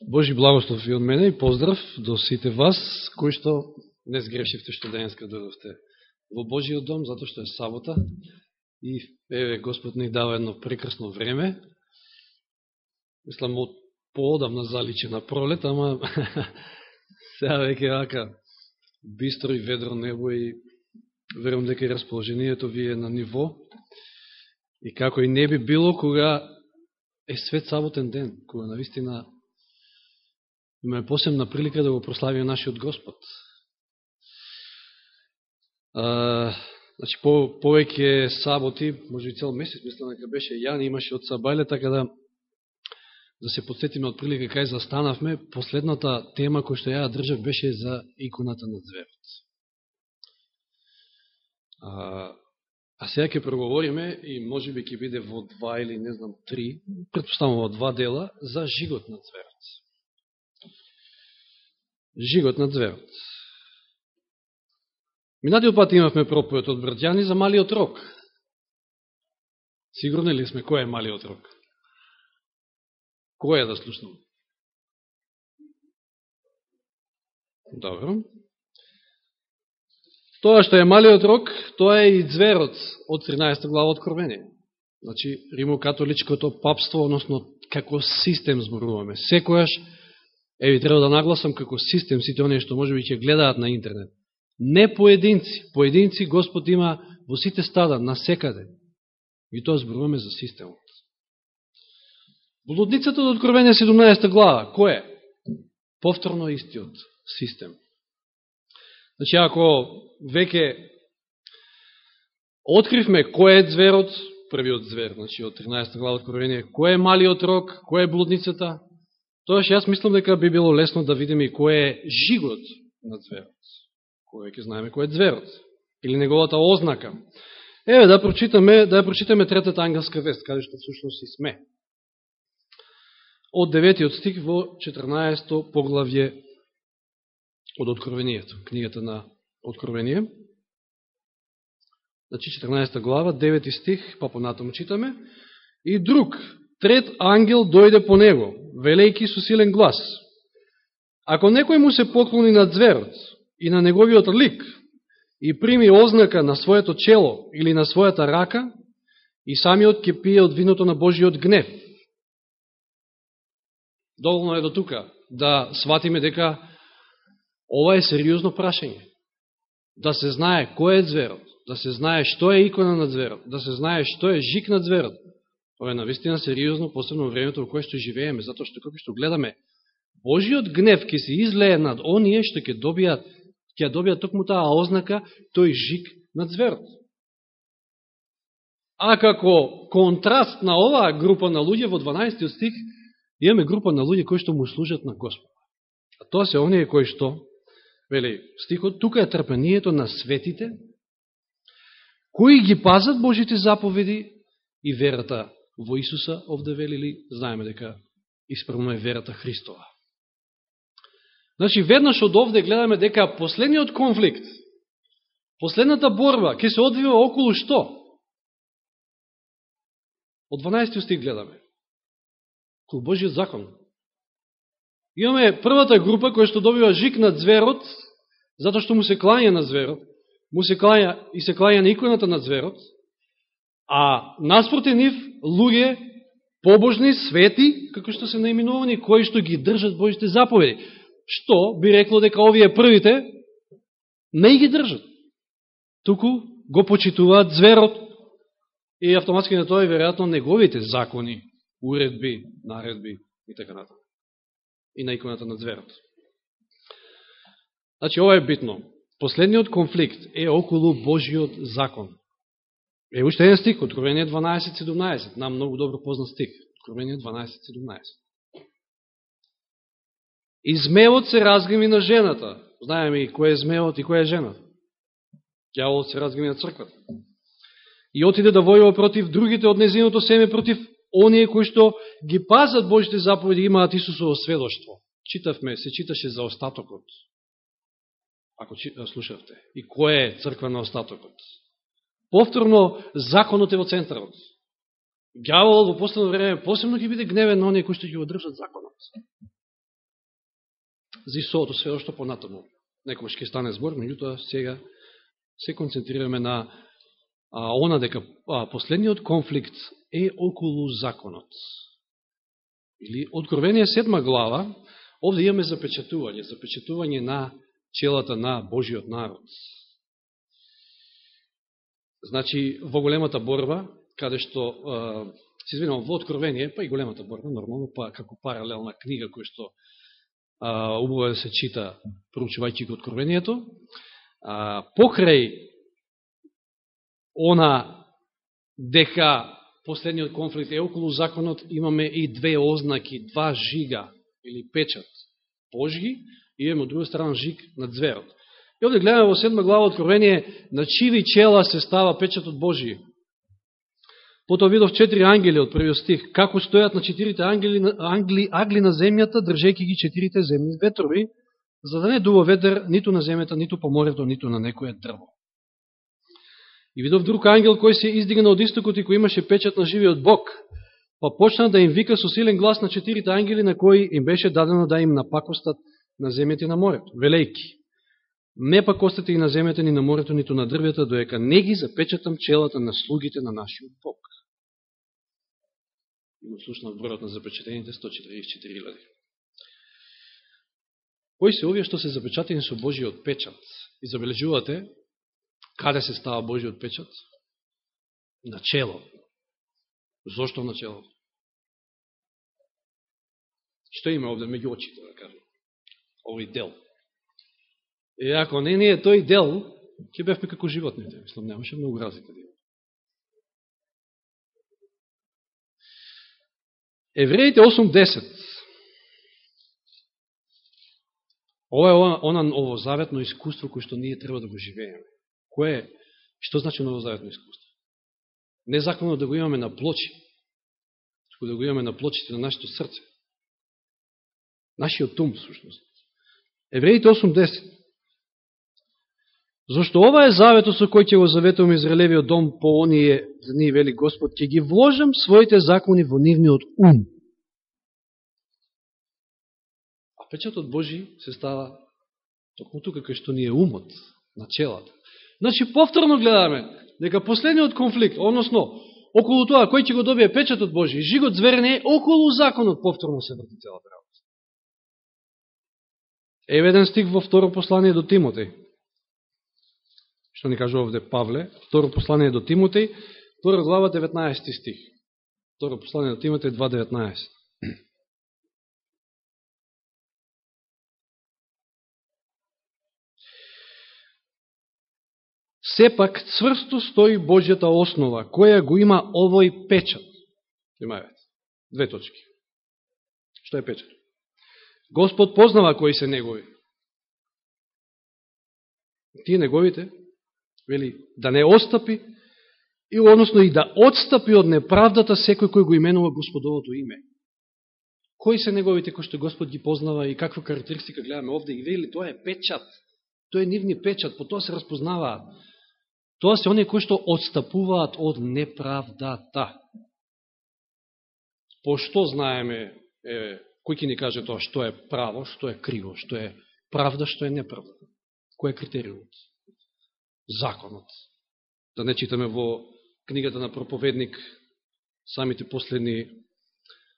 Божи благослов и од мене и поздрав до сите вас, кои што не сгрешивте што денеска дојдовте во Божиот дом, затоа што е сабота и еве Господ ни дава едно прекрасно време. Мислам, од поодамна заличе на пролет, ама сега веќе рака бистро и ведро небо и верувам дека и расположението ви е на ниво. И како и не би било кога е свет саботен ден, кога навистина имаме посебна прилика да го прославиме нашиот Господ. А, значи, по, повеќе саботи, може и цел месец, мислам дека беше Јан, имаше од Сабајле, така да да се подсетиме од прилика кај застанавме, последната тема која што ја држав беше за иконата на зверот. А, а сега ќе проговориме и може би ќе биде во два или не знам три, предпоставам во два дела, за жигот на зверот. Жигот на зверот. Минатиот пат имавме проповед од Брдјани за малиот рок. Сигурни ли сме кој е малиот рок? Кој е да слушнам? Добро. Тоа што е малиот рок, тоа е и зверот од 13 глава Откровение. Значи, римокатоличкото папство, односно како систем зборуваме. Секојаш, еви, треба да нагласам како систем сите оние што може би ќе гледаат на интернет. Не поединци. Поединци Господ има во сите стада, на секаде. И тоа зборуваме за системот. Блудницата од Откровение 17 глава, кој е? Повторно истиот систем. Значи, ако веќе откривме кој е зверот, првиот звер, значи од 13 глава Откровение, кој е малиот рок, кој е блудницата, тоаш јас мислам дека би било лесно да видиме и кој е жигот на зверот. Кој ќе знаеме кој е зверот. Или неговата ознака. Еве да прочитаме, да ја прочитаме третата ангелска вест, каде што всушност и сме. Од 9 стих во 14 поглавје од Откровението, книгата на Откровение. Значи 14 глава, 9 стих, па понатаму читаме. И друг, трет ангел дојде по него, велејки со силен глас. Ако некој му се поклони на зверот и на неговиот лик и прими ознака на своето чело или на својата рака, и самиот ќе пие од виното на Божиот гнев. Доволно е до тука да сватиме дека ова е сериозно прашање. Да се знае кој е зверот, да се знае што е икона на зверот, да се знае што е жик на зверот. Ова е навистина сериозно, посебно во времето во кое што живееме, затоа што како што гледаме, Божиот гнев ќе се излее над оние што ќе добијат, ќе добијат токму таа ознака, тој жик на зверот. А како контраст на оваа група на луѓе во 12 стих, имаме група на луѓе кои што му служат на Господ. А тоа се оние кои што вели стихот, тука е трпението на светите, кои ги пазат Божите заповеди и верата во Исуса, овде велили, знаеме дека исправно е верата Христова. Значи, веднаш од овде гледаме дека последниот конфликт, последната борба, ќе се одвива околу што? Од 12 стих гледаме. Кој Божиот закон. Имаме првата група која што добива жик на зверот, затоа што му се клања на зверот, му се клања и се клања на иконата на зверот, а наспроти нив луѓе побожни, свети, како што се наименувани, кои што ги држат Божите заповеди. Што би рекло дека овие првите не ги држат. Туку го почитуваат зверот и автоматски на тоа е веројатно неговите закони, уредби, наредби и така натаму и на иконата на зверот. Значи, ова е битно. Последниот конфликт е околу Божиот закон. Е уште еден стих, Откровение 12.17, нам многу добро познат стих. Откровение 12.17. И змеот се разгрими на жената. Знаеме и кој е змеот и кој е жената. Дјаволот се разгрими на црквата. И отиде да војува против другите од незиното семе, против оние кои што ги пазат Божите заповеди имаат Исусово сведоштво. Читавме, се читаше за остатокот. Ако слушавте. И кој е црква на остатокот? Повторно, законот е во центарот. Гјавол во последно време посебно ќе биде гневен на оние кои што ќе одржат законот. за Исоото све што понатаму. Некојаш ќе стане збор, меѓутоа сега се концентрираме на а, она дека а, последниот конфликт е околу законот. Или Откровение седма глава, овде имаме запечатување, запечатување на челата на Божиот народ. Значи, во големата борба, каде што, се извинам, во Откровение, па и големата борба, нормално, па како паралелна книга која што а, убаво да се чита, проучувајќи го Откровението, а, покрај она дека последниот конфликт е околу законот, имаме и две ознаки, два жига или печат Божги и имаме од друга страна жиг на зверот. И овде гледаме во седма глава Откровение на чиви чела се става печатот Божи. Потоа видов четири ангели од првиот стих, како стојат на четирите ангели, англи, агли на земјата, држејќи ги четирите земни ветрови, за да не дува ветер ниту на земјата, ниту по морето, ниту на некоје дрво. И видов друг ангел кој се издигна од истокот и кој имаше печат на живиот Бог, па почна да им вика со силен глас на четирите ангели на кои им беше дадено да им напакостат на земјата и на морето, велејки. Не пак остате и на земјата, ни на морето, нито на дрвјата, доека не ги запечатам челата на слугите на нашиот Бог. Има слушна зборот на запечатените 144 Кои се овие што се запечатени со Божиот печат? И забележувате, Каде се става Божиот печат? На чело. Зошто на чело? Што има овде меѓу очите, да кажем? Овој дел. И ако не не е тој дел, ќе бевме како животните. Мислам, немаше многу разлика да има. Евреите 8.10 Ова е она новозаветно искуство кој што ние треба да го живееме. Кој е, што значи новозаветно искуство? Не законно да го имаме на плочи, туку да го имаме на плочите на нашето срце. Нашиот тум, всушност. Евреите 8.10. Зошто ова е заветот со кој ќе го заветувам Израелевиот дом по оние дни, вели Господ, ќе ги вложам своите закони во нивниот ум. А печатот Божи се става токму тука кај што ни е умот, начелата. Значи, повторно гледаме дека последниот конфликт, односно, околу тоа, кој ќе го добие печатот Божи, жигот е околу законот повторно се врти целата работа. Еве еден стих во второ послание до Тимотеј. Што ни кажува овде Павле, второ послание до Тимотеј, втора глава 19 стих. Второ послание до Тимотеј 2.19. сепак цврсто стои Божјата основа, која го има овој печат. Имајте, две точки. Што е печат? Господ познава кои се негови. Тие неговите, вели, да не остапи, и односно и да отстапи од неправдата секој кој го именува Господовото име. Кои се неговите кои што Господ ги познава и каква карактеристика гледаме овде и вели, тоа е печат. Тоа е нивни печат, по тоа се разпознаваат. Тоа се оние кои што отстапуваат од неправдата. По што знаеме, е, кој ќе ни каже тоа што е право, што е криво, што е правда, што е неправда? Кој е критериумот? Законот. Да не читаме во книгата на проповедник самите последни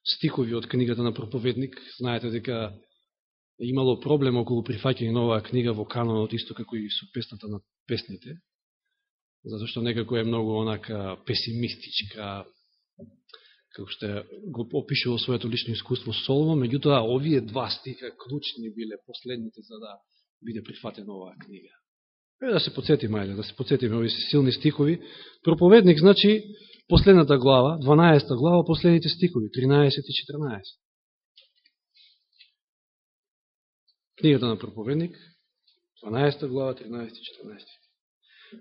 стихови од книгата на проповедник. Знаете дека имало проблем околу прифаќање на оваа книга во канонот, исто како и со песната на песните затоа што некако е многу онака песимистичка, како што го опишува своето лично искуство Соломо, меѓутоа овие два стиха клучни биле последните за да биде прифатена оваа книга. Е да се подсетиме, ајде, да се подсетиме овие силни стихови. Проповедник, значи, последната глава, 12 глава, последните стихови, 13 и 14. Книгата на проповедник, 12 глава, 13 и 14.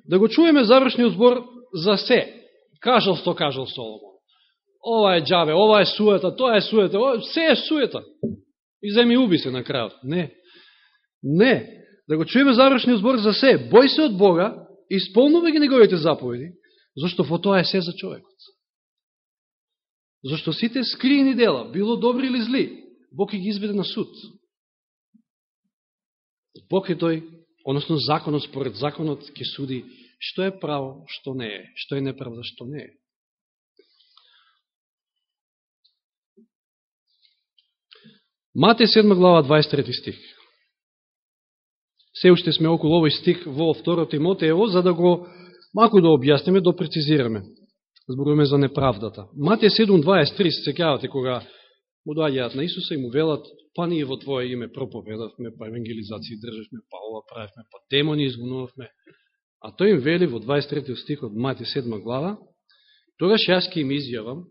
Да го чуеме завршниот збор за се. Кажал што кажал Соломон. Ова е джаве, ова е суета, тоа е суета, ова, се е суета. И земи уби се на крајот. Не. Не. Да го чуеме завршниот збор за се. Бој се од Бога, исполнува ги неговите заповеди, зашто во тоа е се за човекот. Зашто сите скриени дела, било добри или зли, Бог ги изведе на суд. Бог е тој, односно законот според законот ќе суди што е право, што не е, што е неправда, што не е. Мате 7 глава 23 стих. Се уште сме околу овој стих во 2 Тимотеево, за да го малку да објасниме, да прецизираме. Зборуваме за неправдата. Мате 7.23 се секјавате кога му доаѓаат на Исуса и му велат, па ние во Твое име проповедавме, па евангелизација државме, па ова правевме, па демони изгонувавме. А тој им вели во 23 стих од Мати 7 глава, тогаш јас ке им изјавам,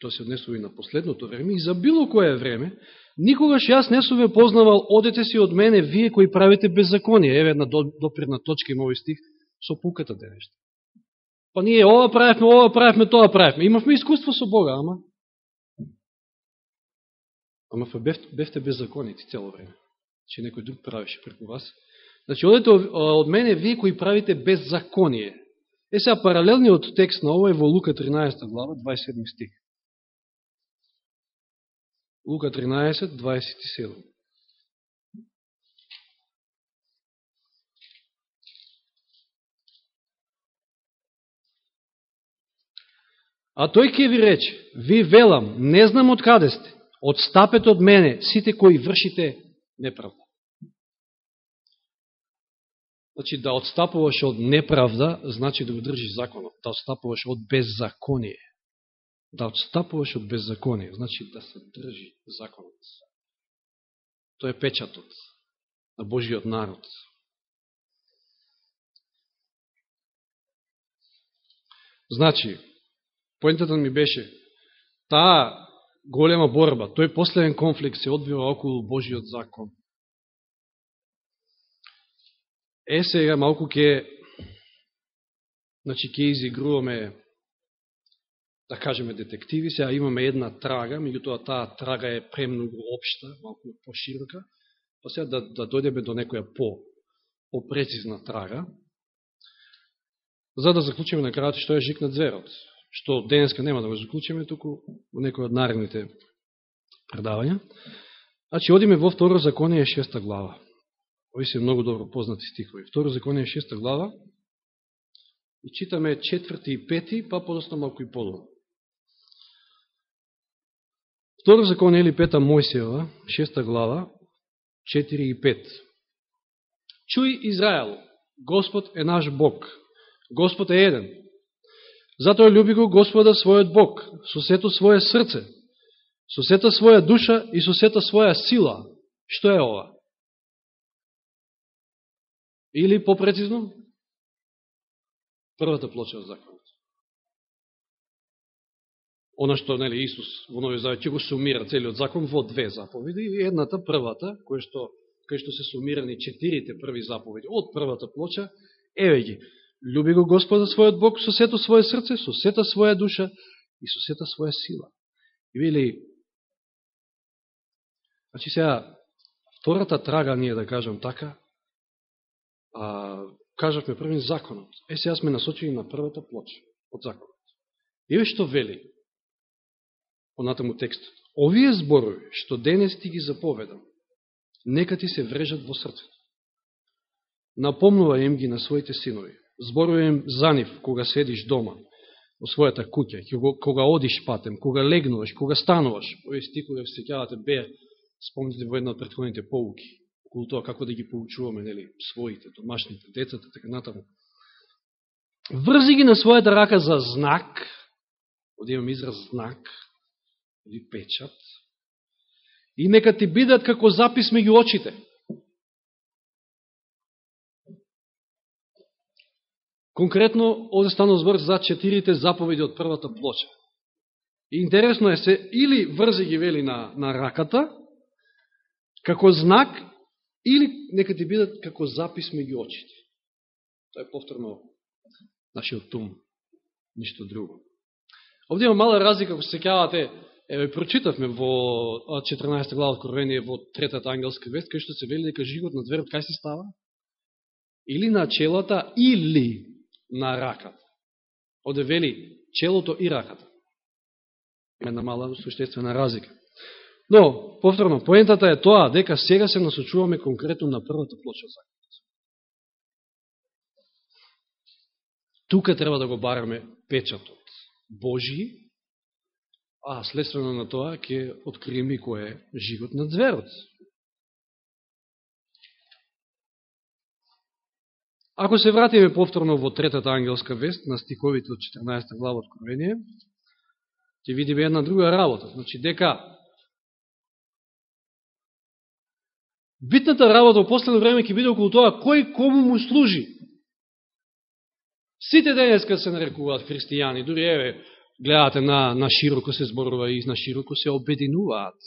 тоа се однесува и на последното време, и за било кое време, Никогаш јас не сум ве познавал, одете си од мене, вие кои правите беззаконие. Еве една допредна точка има овој стих со пуката денешта. Па ние ова правевме, ова правевме, тоа правевме. Имавме искуство со Бога, ама. Ама фе бевте, бевте беззаконици цело време. Че некој друг правеше преку вас. Значи, одете од мене, вие кои правите беззаконие. Е сега паралелниот текст на ова е во Лука 13 глава, 27 стих. Лука 13, 27. А тој ќе ви рече, ви велам, не знам од каде сте, одстапете од мене, сите кои вршите неправда. Значи, да одстапуваш од неправда, значи да го држиш законот, да одстапуваш од беззаконие да отстапуваш од беззаконие, значи да се држи законот. Тоа е печатот на Божиот народ. Значи, поентата ми беше, таа голема борба, тој последен конфликт се одвива околу Божиот закон. Е, сега малку ке, значи, ке изигруваме да кажеме детективи, сега имаме една трага, меѓутоа таа трага е премногу обшта, малку поширока, па сега да, да дојдеме до некоја по, по-прецизна трага, за да заклучиме на крајот што е жик на зверот, што денеска нема да го заклучиме, туку во некој од наредните предавања. Значи, одиме во Второ законие шеста глава. Ови се многу добро познати стихови. Второ законие шеста глава и читаме четврти и пети, па подосно малку и подолу. Второ закон или пета Мојсиева, шеста глава, 4 и 5. Чуј Израел, Господ е наш Бог, Господ е еден. Затоа люби го Господа својот Бог, со сето своје срце, со сета своја душа и со сета своја сила. Што е ова? Или попрецизно? Првата плоча од закон она што нели Исус во Новиот Завет ќе го сумира целиот закон во две заповеди и едната првата која што кај што се сумирани четирите први заповеди од првата плоча еве ги љуби го Господа својот Бог со сето своје срце, со сета своја душа и со сета своја сила. И вели Значи сега втората трага ние да кажам така а, кажавме првин законот. Е сега сме насочени на првата плоча од законот. Еве што вели понатаму текстот. Овие зборови, што денес ти ги заповедам, нека ти се врежат во срцето. Напомнува им ги на своите синови. Зборува им за нив, кога седиш дома, во својата куќа, кога одиш патем, кога легнуваш, кога стануваш. Овие стихови, се сеќавате, бе, спомните во една од предходните поуки, околу тоа како да ги поучуваме, нели, своите, домашните, децата, така натаму. Врзи ги на својата рака за знак, одивам израз знак, или печат, и нека ти бидат како запис меѓу очите. Конкретно, овде стана збор за четирите заповеди од првата плоча. И интересно е се, или врзи ги вели на, на раката, како знак, или нека ти бидат како запис меѓу очите. Тоа е повторно нашиот тум, ништо друго. Овде има мала разлика, ако се кавате, Еве, прочитавме во 14 глава Откровение во третата ангелска вест, кај што се вели дека живот на дверот кај се става? Или на челата, или на раката. Оде вели челото и раката. Една мала суштествена разлика. Но, повторно, поентата е тоа, дека сега се насочуваме конкретно на првата плоча законот. Тука треба да го бараме печатот Божи, а следствено на тоа ќе откриеме кој е живот на зверот. Ако се вратиме повторно во третата ангелска вест, на стиковите од 14 глава Откровение, ќе видиме една друга работа. Значи, дека Битната работа во последно време ќе биде околу тоа кој кому му служи. Сите денеска се нарекуваат христијани, дури еве, гледате на, на широко се зборува и на широко се обединуваат.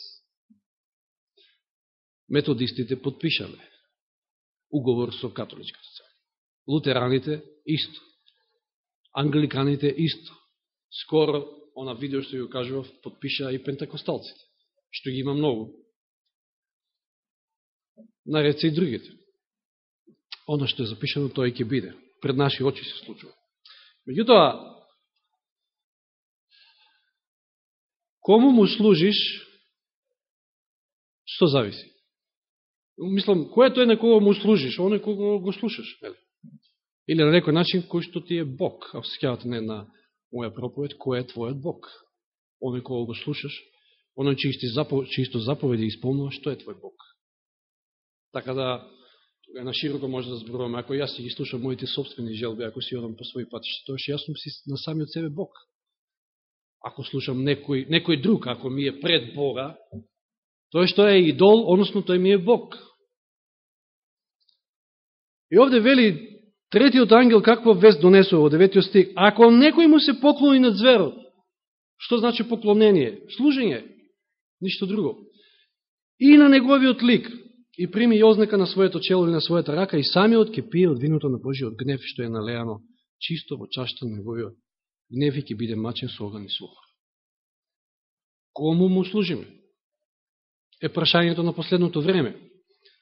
Методистите подпишале уговор со католичката црква. Лутераните исто. Англиканите исто. Скоро, она видео што ја кажував, подпиша и пентакосталците, што ги има многу наред и другите. Оно што е запишено, тоа ќе биде. Пред наши очи се случува. Меѓутоа, кому му служиш, што зависи? Мислам, кој е тој на кого му служиш? Оној кого го слушаш, нели? Или на некој начин кој што ти е Бог. Ако се не на моја проповед, кој е твојот Бог? Оној кого го слушаш, оној чисто заповеди исполнува, што е твој Бог? Така да, тога на широко може да зборуваме, ако јас си ги слушам моите собствени желби, ако си одам по своји пат, тоа што јас сум си на самиот себе Бог. Ако слушам некој, некој друг, ако ми е пред Бога, тој што е идол, односно тој ми е Бог. И овде вели третиот ангел каква вест донесува во деветиот стих. Ако некој му се поклони на зверот, што значи поклонение? Служење, ништо друго. И на неговиот лик, и прими и ознака на своето чело или на својата рака и самиот ќе пие од виното на Божиот гнев, што е налеано чисто во чашта на неговиот гневи ќе биде мачен со оган и сухар. Кому му служиме? Е прашањето на последното време.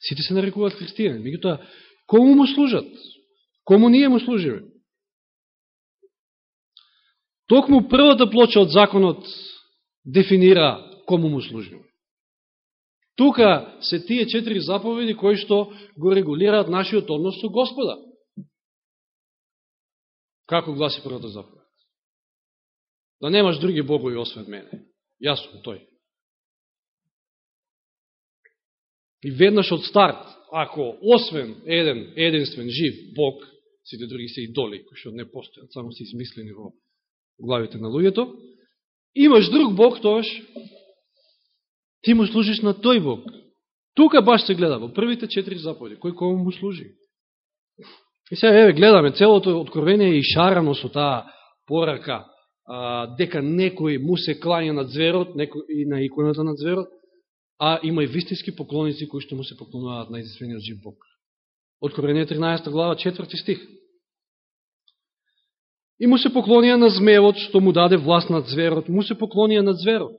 Сите се нарекуваат христијани. Меѓутоа, кому му служат? Кому ние му служиме? Токму првата плоча од законот дефинира кому му служиме. Тука се тие четири заповеди кои што го регулираат нашиот однос со Господа. Како гласи првата заповед? Да немаш други богови освен мене. Јас сум тој. И веднаш од старт, ако освен еден единствен жив Бог, сите други се идоли, кои што не постојат, само се измислени во главите на луѓето, имаш друг Бог, тоаш Ти му служиш на тој Бог. Тука баш се гледа, во првите четири заповеди, кој кому му служи. И сега, еве, гледаме, целото откровение е и шарано со таа порака, а, дека некој му се клања на зверот, некој, и на иконата на зверот, а има и вистински поклоници кои што му се поклонуваат на единствениот жив Бог. Откровение 13 глава, 4 стих. И му се поклонија на змеот, што му даде власт над зверот, му се поклонија на зверот.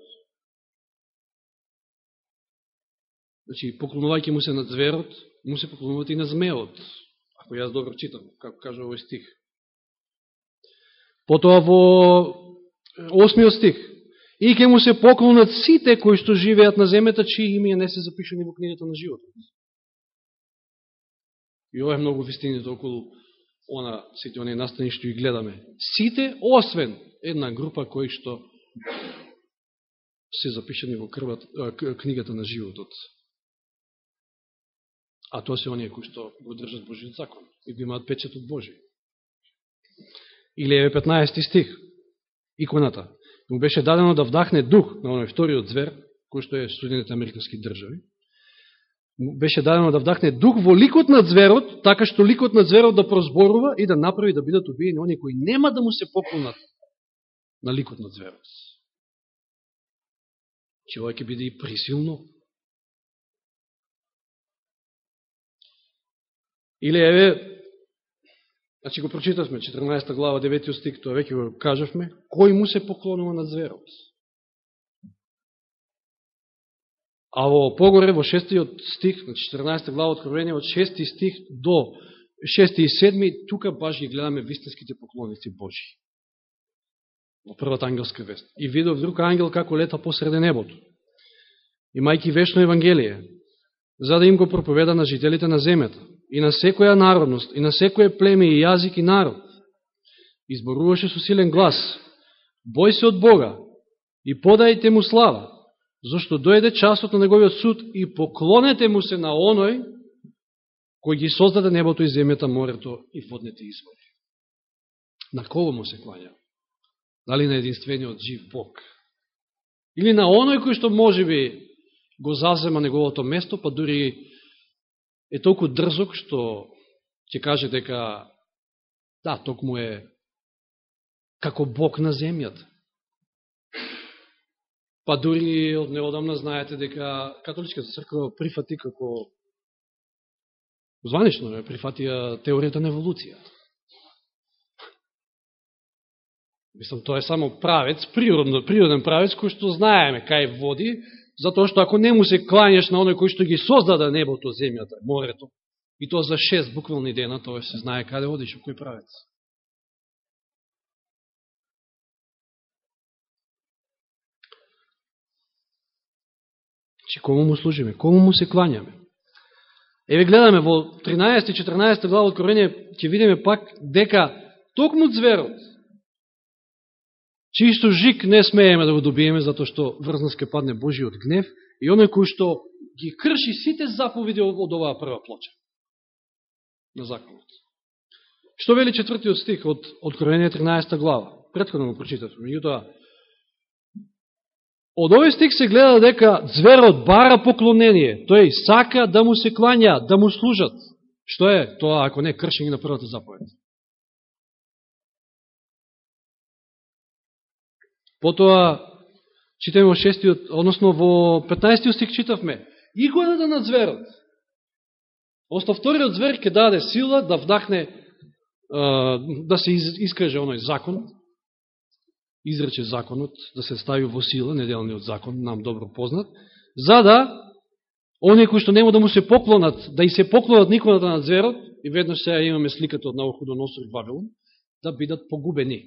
Значи, поклонувајќи му се на зверот, му се поклонуваат и на змеот, ако јас добро читам, како кажа овој стих. Потоа во осмиот стих, и ке му се поклонат сите кои што живеат на земјата, чии имија не се запишени во книгата на животот. И ова е многу вистините околу она, сите оние настани што ги гледаме. Сите, освен една група кои што се запишани во крват, книгата на животот. А тоа се оние кои што го држат Божиот закон и го имаат печетот Божи. Или е 15 стих, иконата. Му беше дадено да вдахне дух на оној вториот звер, кој што е Судените Американски држави. Му беше дадено да вдахне дух во ликот на зверот, така што ликот на зверот да прозборува и да направи да бидат убиени оние кои нема да му се поклонат на ликот на зверот. Че ова ќе биде и присилно Или еве, значи го прочитавме 14 глава 9 стих, тоа веќе го кажавме, кој му се поклонува на зверот. А во погоре во 6 стих, на 14 глава откровение од 6 стих до 6 и 7, тука баш ги гледаме вистинските поклонници Божи. Во првата ангелска вест. И видов друг ангел како лета посреде небото. имајки вечно Евангелие, за да им го проповеда на жителите на земјата, и на секоја народност, и на секоје племе и јазик и народ. Изборуваше со силен глас, бој се од Бога и подајте му слава, зашто дојде часот на неговиот суд и поклонете му се на оној кој ги создаде небото и земјата, морето и водните извори. На кого му се клања? Дали на единствениот жив Бог? Или на оној кој што може би го зазема неговото место, па дури е толку дрзок што ќе каже дека да, токму е како Бог на земјата. Па дури од неодамна знаете дека католичката црква прифати како званично е прифатија теоријата на еволуција. Мислам, тоа е само правец, природен, природен правец, кој што знаеме кај води, затоа што ако не му се кланеш на оној кој што ги создаде небото, земјата, морето, и тоа за шест буквални дена, тоа се знае каде одиш, кој правец. Че кому му служиме? Кому му се кланяме? Еве гледаме во 13 14 глава Откровение ќе видиме пак дека токму зверот Чисто жик не смееме да го добиеме, затоа што врзнас ке падне Божиот гнев, и оној кој што ги крши сите заповеди од оваа прва плоча на законот. Што вели четвртиот стих од Откровение 13 глава? Предходно го прочитав. Меѓутоа, од овој стих се гледа дека зверот бара поклонение, тој сака да му се клања, да му служат. Што е тоа ако не кршење на првата заповед? Потоа, читаме во шестиот, односно во 15 стих читавме, иконата на зверот. Осто вториот звер ќе даде сила да вдахне, да се искаже оној закон, изрече законот, да се стави во сила, неделниот закон, нам добро познат, за да оние кои што нема да му се поклонат, да и се поклонат никоната на зверот, и веднаш сега имаме сликата од Навуходоносор и Вавилон, да бидат погубени.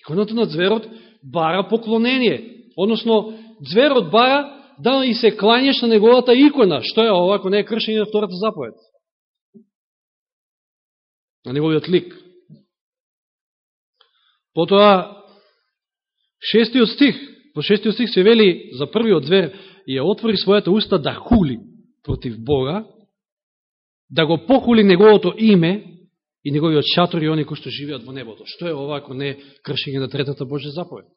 Иконата на зверот бара поклонение. Односно, зверот бара да и се кланеш на неговата икона. Што е ова, ако не е кршење на втората заповед? На неговиот лик. Потоа, шестиот стих, во шестиот стих се вели за првиот звер, ја отвори својата уста да хули против Бога, да го похули неговото име и неговиот шатор и они кои што живеат во небото. Што е ова ако не кршење на третата Божја заповед?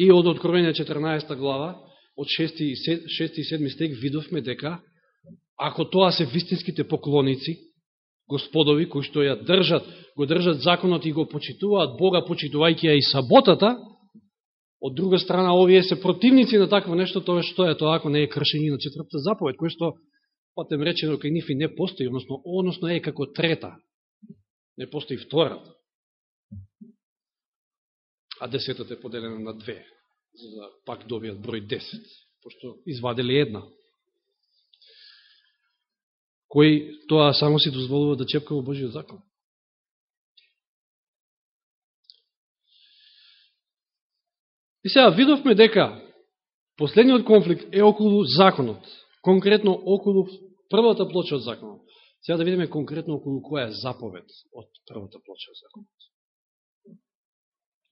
И од Откровение 14 глава, од 6 и 7 стек, видовме дека, ако тоа се вистинските поклоници, господови, кои што ја држат, го држат законот и го почитуваат Бога, почитувајќи ја и саботата, од друга страна, овие се противници на такво нешто, тоа што е тоа ако не е кршење на четвртата заповед, кој што Потем речено, кај нифи не постои, односно, односно е како трета. Не постои втората. А десетата е поделена на две, за да пак добијат број 10, пошто изваделе една. Кој тоа само си дозволува да чепка во Божиот закон. И сега видовме дека последниот конфликт е околу законот конкретно околу првата плоча од законот. Сега да видиме конкретно околу која е заповед од првата плоча од законот.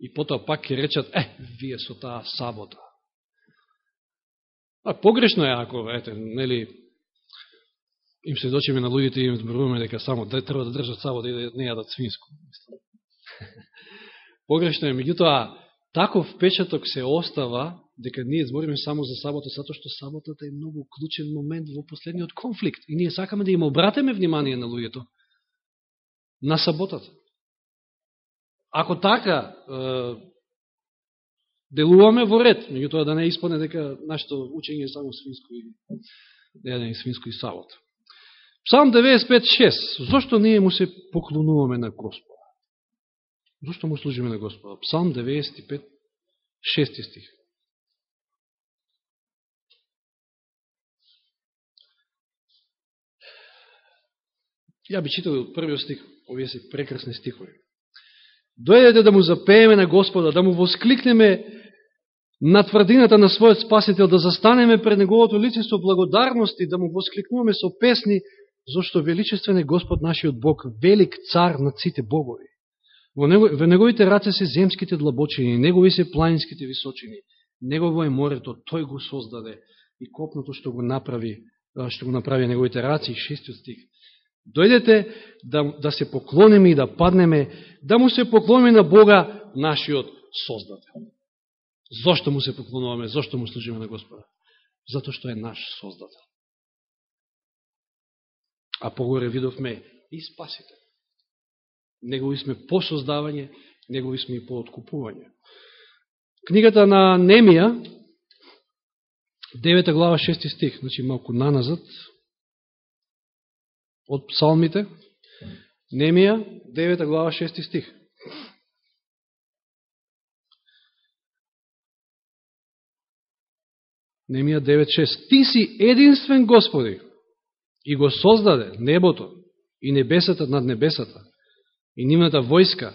И потоа пак ќе речат, е, вие со таа сабота. А погрешно е ако, ете, нели, им се дочиме на луѓите и им зборуваме дека само да треба да држат сабота и да не јадат свинско. Погрешно е, меѓутоа, таков печаток се остава дека ние збориме само за сабота, затоа што саботата е многу клучен момент во последниот конфликт. И ние сакаме да им обратиме внимание на луѓето на саботата. Ако така е, делуваме во ред, меѓутоа да не испане дека нашето учење е само свинско и не да свинско и сабот. Псалм 95.6. Зошто ние му се поклонуваме на Господа? Зошто му служиме на Господа? Псалм 95, 6 стих. Ја би читал од првиот стих, овие се прекрасни стихови. Дојдете да му запееме на Господа, да му воскликнеме на тврдината на својот Спасител, да застанеме пред Неговото лице со благодарност и да му воскликнуваме со песни, зашто величествен е Господ нашиот Бог, велик цар на сите богови. Во, него, во Неговите раце се земските длабочини, Негови се планинските височини, Негово е морето, Тој го создаде и копното што го направи, што го направи Неговите раци, шестиот стих. Дојдете да, да се поклониме и да паднеме, да му се поклониме на Бога, нашиот Создател. Зошто му се поклонуваме, зошто му служиме на Господа? Зато што е наш Создател. А погоре видовме и спасите. Негови сме по создавање, негови сме и по откупување. Книгата на Немија, 9 глава 6 стих, значи малку наназад, од псалмите, Немија, 9 глава 6 стих. Немија 9.6. Ти си единствен Господи и го создаде небото и небесата над небесата и нивната војска,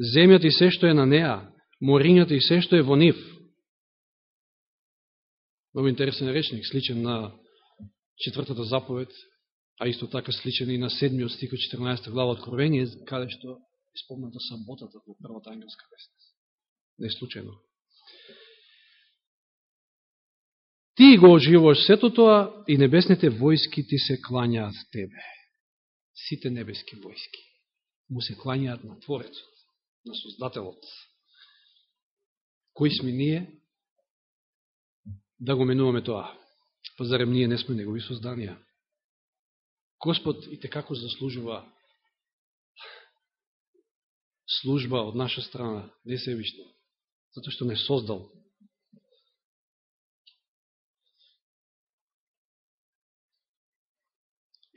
земјата и се што е на неа, морињата и се што е во нив. Много интересен речник, сличен на четвртата заповед, а исто така сличен и на седмиот стих од 14 глава Откровение, каде што е спомната саботата во првата ангелска вест. Не е случайно. Ти го оживуваш сето тоа и небесните војски ти се клањаат тебе. Сите небески војски му се клањаат на Творецот, на Создателот. Кои сме ние да го менуваме тоа? Па зарем ние не сме негови созданија? Господ и како заслужува служба од наша страна, не себишно, затоа што не создал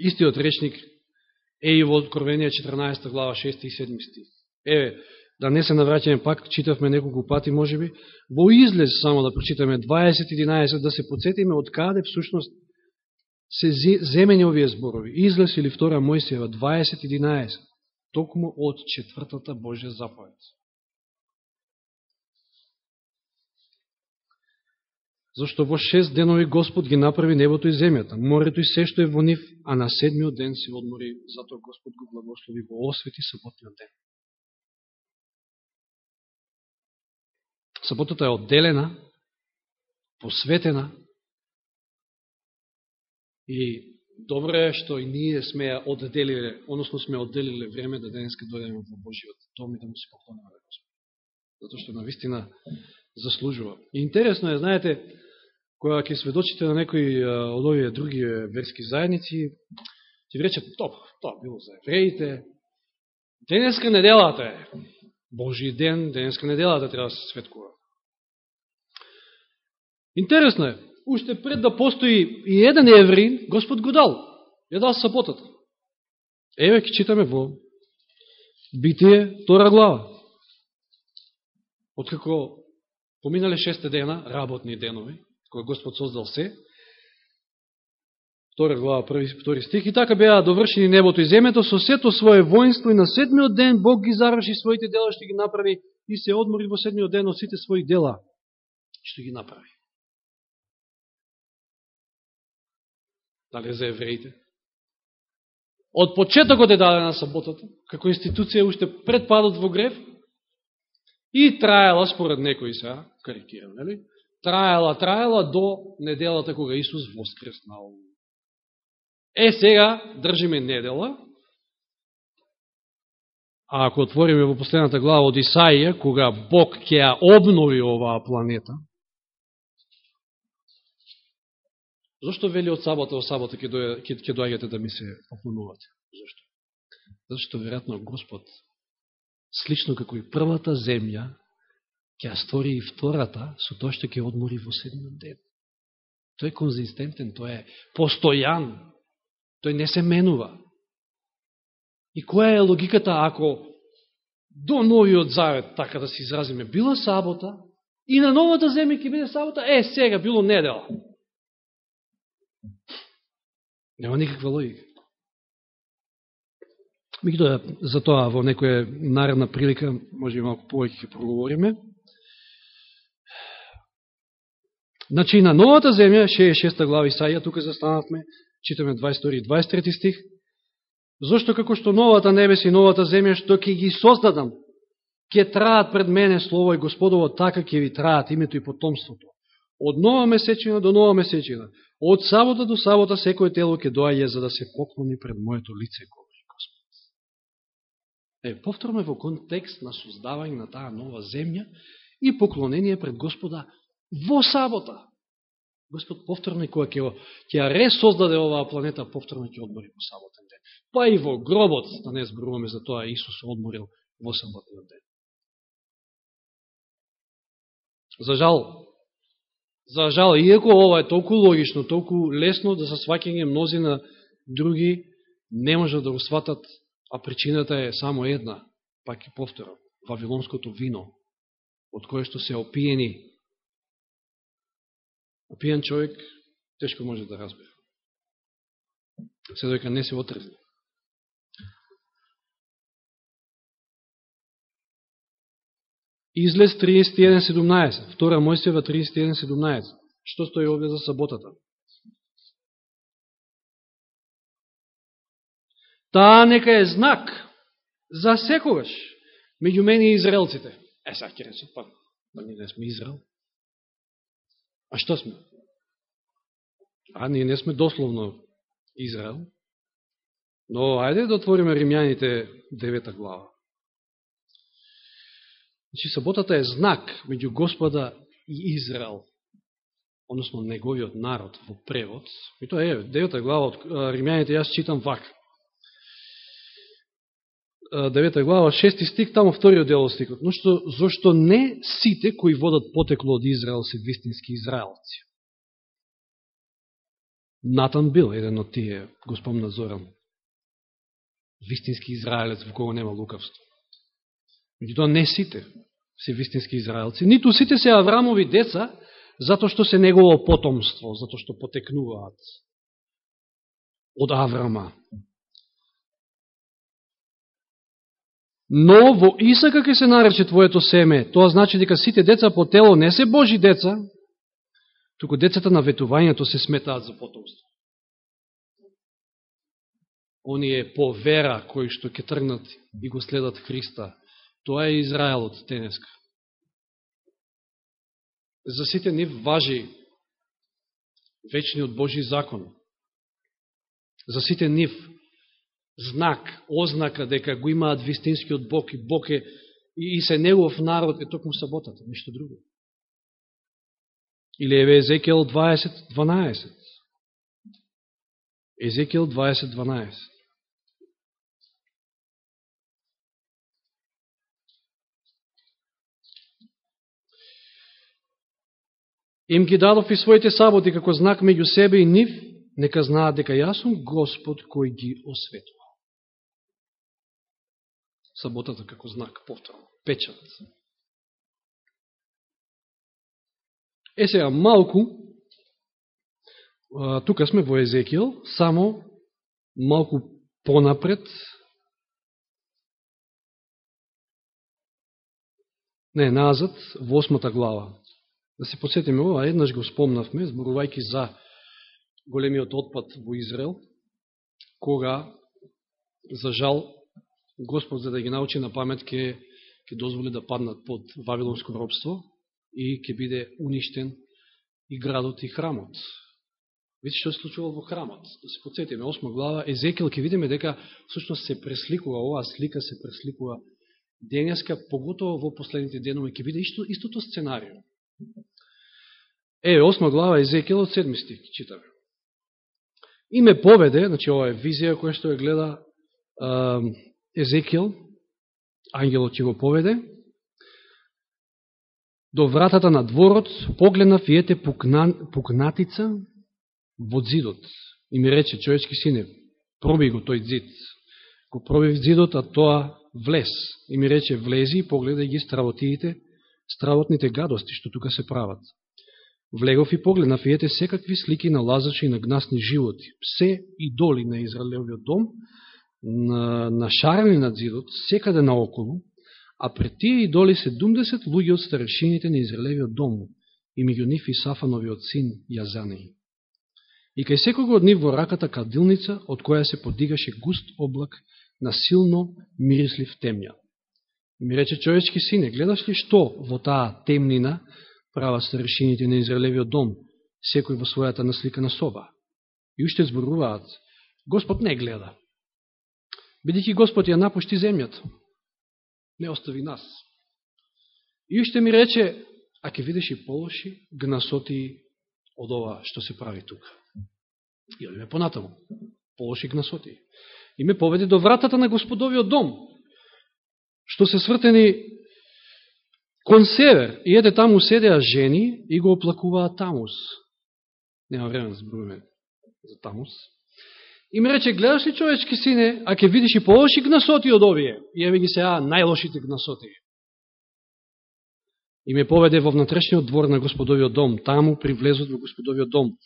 Истиот речник е и во Откровение 14 глава 6 и 7 стих. Еве, да не се навраќаме пак, читавме неколку пати, може би, во излез само да прочитаме 20.11, да се подсетиме од каде всушност се земени овие зборови. Излез или втора Мојсиева 20.11, токму од четвртата Божја заповед. Зашто во шест денови Господ ги направи небото и земјата, морето и се што е во нив, а на седмиот ден се одмори, затоа Господ го благослови во освети саботниот ден. Саботата е одделена, посветена и добро е што и ние сме ја одделиле, односно сме одделиле време да денеска дојдеме во Божиот дом и да му се поклонаме на Господ. Затоа што на вистина заслужува. И интересно е, знаете, која ќе сведочите на некои од овие други верски заедници, ќе ви речат, топ, тоа било за евреите. Денеска неделата е. Божи ден, денеска неделата треба да се светкува. Интересно е, уште пред да постои и еден еврин, Господ го дал. Ја дал саботата. Еве, ќе читаме во Битие, втора глава. Откако поминале шесте дена, работни денови, кој Господ создал се, втора глава, први, втори стих, и така беа довршени небото и земето со сето свое воинство и на седмиот ден Бог ги заврши своите дела, што ги направи и се одмори во седмиот ден од сите своји дела, што ги направи. Дали за евреите? Од почетокот е дадена саботата, како институција уште пред падот во грев, и траела според некои сега, карикирам, нели? траела, траела до неделата кога Исус воскреснал. Е, сега држиме недела, а ако отвориме во последната глава од Исаија, кога Бог ќе ја обнови оваа планета, Зошто вели од сабота во сабота ќе, доја, ќе, дојагате да ми се поклонувате? Зашто? Зашто, веројатно, Господ, слично како и првата земја, ќе ја створи и втората со тоа што ќе одмори во седмиот ден. Тој е конзистентен, тој е постојан, тој не се менува. И која е логиката ако до новиот завет, така да се изразиме, била сабота, и на новата земја ќе биде сабота, е, сега било недела. Нема никаква логика. Меѓутоа, за тоа во некоја наредна прилика, може и малку повеќе ќе проговориме. Значи, на новата земја, 66 глава Исаија, тука застанавме, читаме 22 и 23 стих, зашто како што новата небес и новата земја, што ќе ги создадам, ќе траат пред мене Слово и Господово, така ќе ви траат името и потомството. Од нова месечина до нова месечина, од сабота до сабота, секој тело ќе доаѓа за да се поклони пред моето лице, говори Господ. Е, повторно во контекст на создавање на таа нова земја и поклонение пред Господа во сабота. Господ повторно кога ќе ќе ја ресоздаде оваа планета, повторно ќе одмори во саботен ден. Па и во гробот, да не зборуваме за тоа, Исус одморил во саботен ден. За жал, за жал, иако ова е толку логично, толку лесно да се свакење мнози на други не можат да го сватат, а причината е само една, пак и повторам, вавилонското вино, од кое што се опиени опиен човек тешко може да разбере. Се дека не се отрезни. Излез 31.17, втора Мојсева 31.17. Што стои овде за саботата? Таа нека е знак за секогаш меѓу мене и израелците. Е, сега ќе се па, па ние не сме Израел. А што сме? А ние не сме дословно Израел. Но ајде да отвориме Римјаните девета глава. Значи, саботата е знак меѓу Господа и Израел, односно неговиот народ во превод. И тоа е, девета глава од Римјаните, јас читам вака. Девета глава, шести стик, тамо вториот дел стикот. Но што, зашто не сите кои водат потекло од Израел се вистински израелци. Натан бил еден од тие, го спомна Зоран. Вистински израелец во кого нема лукавство. Меѓутоа не сите се вистински израелци, ниту сите се Аврамови деца, затоа што се негово потомство, затоа што потекнуваат од Аврама. Но во Исака ке се нарече твоето семе, тоа значи дека сите деца по тело не се Божи деца, туку децата на ветувањето се сметаат за потомство. Оние по вера кои што ќе тргнат и го следат Христа, тоа е Израелот денеска. За сите нив важи вечниот Божи закон. За сите нив знак, ознака дека го имаат вистинскиот Бог и Бог е и, се негов народ е токму саботата, ништо друго. Или еве Езекиел 20.12. Езекиел 20.12. Им ги дадов и своите саботи како знак меѓу себе и нив, нека знаат дека јас сум Господ кој ги осветува. Саботата како знак, повторно, печат. Е сега, малку, тука сме во Езекијал, само малку понапред, не, назад, во осмата глава. Да се подсетиме ова, еднаш го спомнавме, зборувајќи за големиот отпад во Израел, кога, за жал, Господ, за да ги научи на памет, ке, ке дозволи да паднат под Вавилонско робство, и ке биде уништен и градот и храмот. Видите што се случувало во храмот. Да се подсетиме, 8 глава, Езекил ќе видиме дека всушност се пресликува, оваа слика се пресликува денеска, поготово во последните денови, ќе биде исто, истото сценарио. Е, осма глава, Езекил од седми стих, читаме. И ме поведе, значи ова е визија која што ја гледа Езекил, ангелот ќе го поведе, до вратата на дворот, погледнав и ете пукна, пукнатица во зидот. И ми рече, човечки сине, проби го тој зид. Го проби зидот, а тоа влез. И ми рече, влези и погледај ги стравотиите, стравотните гадости, што тука се прават. Влегов и погледнав и ете секакви слики на лазачи и на гнасни животи. Се идоли на Израелевиот дом, на, на шарени над зидот, секаде наоколу, а пред тие идоли 70 луѓе од старешините на Израелевиот дом. и меѓу нив и Сафановиот син Јазани. И кај секого од нив во раката кадилница, од која се подигаше густ облак на силно мирислив темја. И ми рече човечки сине, гледаш ли што во таа темнина права старешините на Израелевиот дом, секој во својата насликана соба? И уште зборуваат, Господ не гледа. Бидеќи Господ ја напушти земјата, не остави нас. И уште ми рече, а ке видиш и полоши гнасоти од ова што се прави тука. И ме понатаму. Полоши гнасоти. И ме поведе до вратата на Господовиот дом, што се свртени кон север. И еде таму седеа жени и го оплакуваа Тамус. Нема време да зборуваме за Тамус. И ме рече, гледаш ли човечки сине, а ке видиш и полоши гнасоти од овие. И еве ги сега најлошите гнасоти. И ме поведе во внатрешниот двор на Господовиот дом. Таму, при влезот во Господовиот дом,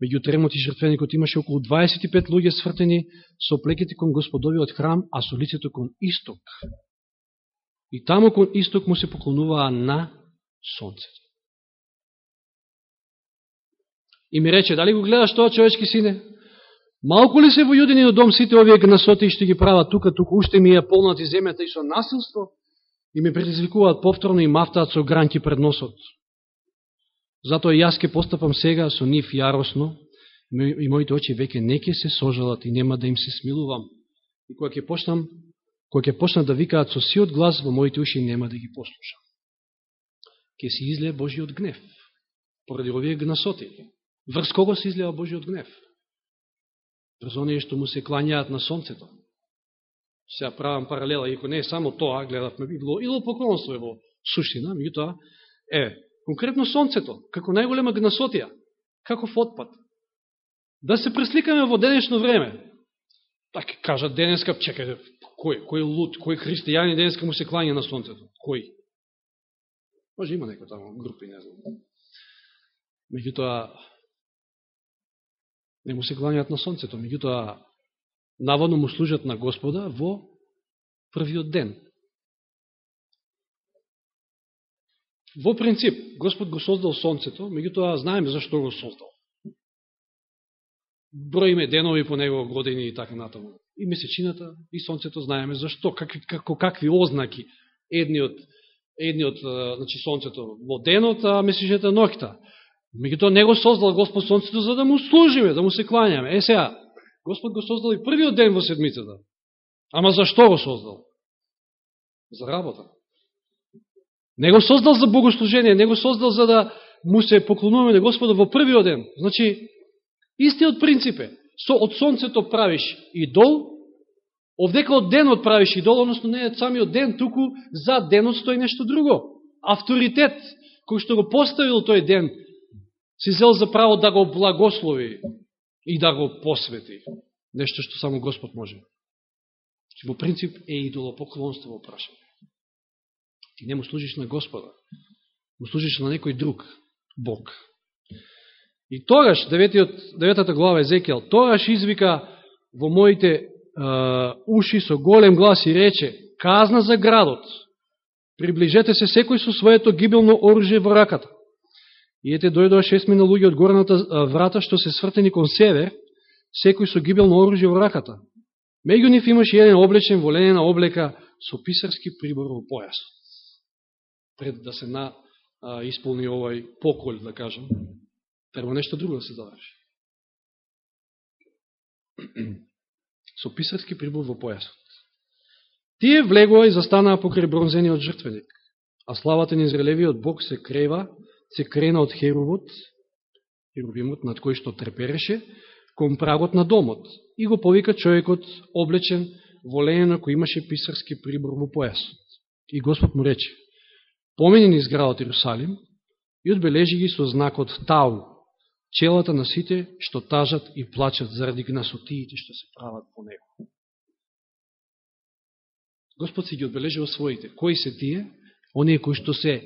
меѓу тремот и жртвеникот имаше околу 25 луѓе свртени со плеките кон Господовиот храм, а со лицето кон исток. И таму кон исток му се поклонуваа на сонцето. И ми рече, дали го гледаш тоа човечки сине? Малку ли се во јудиниот дом сите овие гнасоти што ги прават тука, тука уште ми ја полнати земјата и со насилство? и ме предизвикуваат повторно и мафтаат со гранки пред носот. Затоа јас ке постапам сега со нив јаросно и моите очи веќе не ке се сожалат и нема да им се смилувам. И кога ќе почнам, Кој ќе почнат да викаат со сиот глас во моите уши нема да ги послушам. Ке се излее Божиот гнев поради овие гнасоти. Врз кого се излеа Божиот гнев? Врз оние што му се кланјаат на сонцето. Сега правам паралела, иако не е само тоа, гледавме, би било ило поклонство е во суштина, меѓутоа, е, конкретно сонцето, како најголема гнасотија, како отпад. Да се пресликаме во денешно време. Така кажат денеска, чекајте, кој, кој луд, кој христијани денеска му се клања на сонцето? Кој? Може има некој тамо групи, не знам. Меѓутоа, не му се клањаат на сонцето, меѓутоа, наводно му служат на Господа во првиот ден. Во принцип, Господ го создал Сонцето, меѓутоа знаеме зашто го создал. Броиме денови по него години и така натаму. И месечината, и Сонцето знаеме зашто, какви, како, какви ознаки едниот едниот значи, Сонцето во денот, а месечината ноќта. Меѓутоа не го создал Господ Сонцето за да му служиме, да му се кланяме. Е сега, Господ го создал и првиот ден во седмицата. Ама зашто го создал? За работа. Не го создал за богослужение, не го создал за да му се поклонуваме на Господа во првиот ден. Значи, истиот принцип е, со, од сонцето правиш идол, овдека од денот правиш идол, односно не е самиот ден, туку за денот стои нешто друго. Авторитет, кој што го поставил тој ден, си зел за право да го благослови, и да го посвети. Нешто што само Господ може. Во принцип е идолопоклонство во прашање. Ти не му служиш на Господа, му служиш на некој друг, Бог. И тогаш, деветата глава Езекијал, тогаш извика во моите е, уши со голем глас и рече, казна за градот, приближете се секој со своето гибелно оружие во раката. И ете дојдоа шестмина луѓе од горната врата што се свртени кон север, секој со гибелно оружје во раката. Меѓу нив имаше еден облечен во ленена облека со писарски прибор во појасот. Пред да се на, а, исполни овај поколј, да кажем, Прво нешто друго да се заврши. со писарски прибор во појасот. Тие влегува и застанаа покрај бронзениот жртвеник, а славата на Израелевиот Бог се крева се крена од херувот, херувимот над кој што трепереше, кон прагот на домот и го повика човекот облечен во ленено кој имаше писарски прибор во појасот. И Господ му рече, помени низ градот Иерусалим и одбележи ги со знакот Тау, челата на сите што тажат и плачат заради гнасотиите што се прават по него. Господ си ги одбележува своите. Кои се тие? Оние кои што се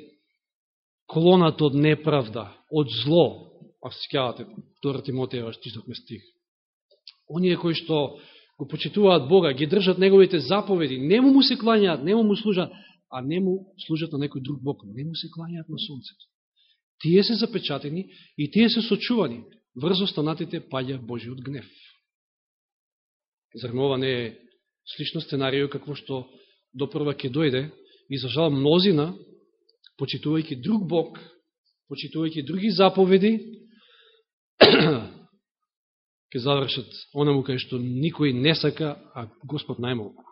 клонат од неправда, од зло, а се скјавате, Тора Тимотеева читавме стих. Оние кои што го почитуваат Бога, ги држат неговите заповеди, Не му се клањаат, не му служат, а не му служат на некој друг Бог, Не му се клањаат на сонцето. Тие се запечатени и тие се сочувани врз останатите паѓа Божиот гнев. Зар ова не е слично сценарио какво што допрва ќе дојде и за жал мнозина, почитувајќи друг Бог, почитувајќи други заповеди, ќе завршат онаму кај што никој не сака, а Господ најмалку.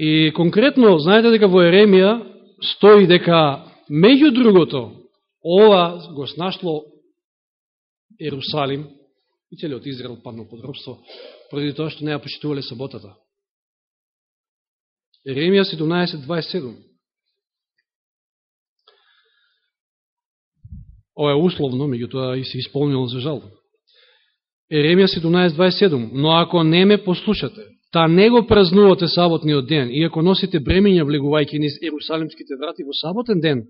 И конкретно, знаете дека во Еремија стои дека, меѓу другото, ова го снашло Ерусалим, и целиот Израел паднал под робство, поради тоа што не ја почитувале саботата. Еремија 17.27 Ова е условно, меѓутоа и се исполнило за жал. Еремија 17.27 Но ако не ме послушате, та не го празнувате саботниот ден, и ако носите бремења влегувајќи низ Ерусалимските врати во саботен ден,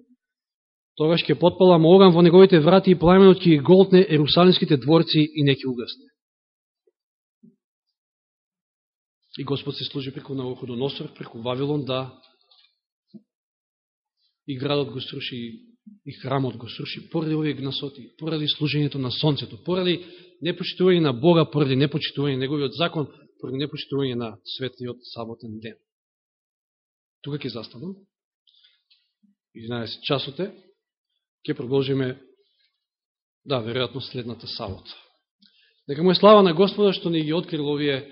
тогаш ќе потпалам оган во неговите врати и пламенот ќе голтне Ерусалимските дворци и не ќе угасне. И Господ се служи преку Навуходоносор, преку Вавилон да и градот го сруши и храмот го сруши поради овие гнасоти, поради служењето на сонцето, поради непочитување на Бога, поради непочитување на Неговиот закон, поради непочитување на светлиот саботен ден. Тука ќе застанам. 11 часот е. Ќе продолжиме, да, веројатно следната сабота. Нека му е слава на Господа што ни ги открил овие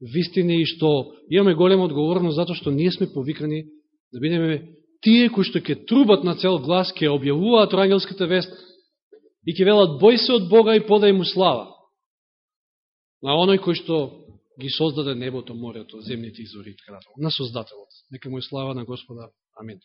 вистини и што имаме голема одговорност затоа што ние сме повикани да бидеме тие кои што ќе трубат на цел глас, ќе објавуваат рангелската вест и ќе велат бој се од Бога и подај му слава. На оној кој што ги создаде небото, морето, земните извори и така На Создателот. Нека му е слава на Господа. Амин.